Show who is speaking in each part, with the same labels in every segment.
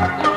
Speaker 1: Thank.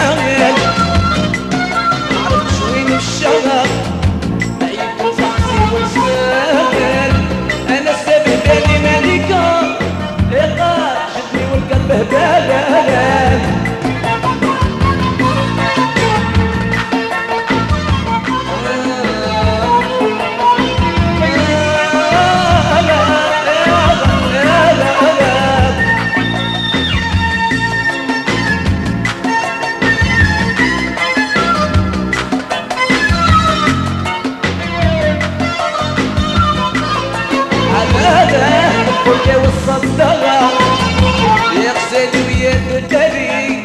Speaker 1: نبرم وحامل ما عرفتش وين الشغف بعيد نصحصي ونسال أنا السبب بالي ملكة إيقاع جدني والقلب هبالان والصدقة يغسل ويدري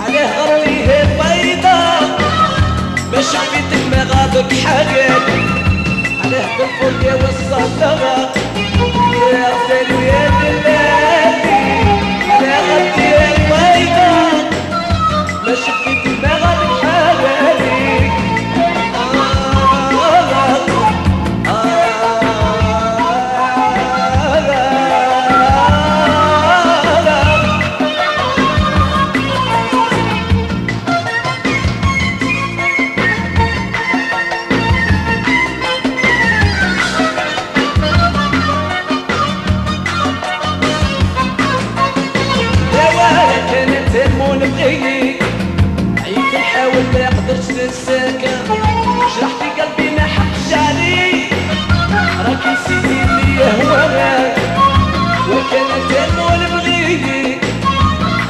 Speaker 1: عليه غرليه بيضة والصدقة قدرتش ننساك جرحتي قلبي ما حقش عليك راك نسيتي اللي يهواك وكانت المون بغيك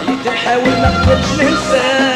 Speaker 1: عيت نحاول ما قدرتش ننساك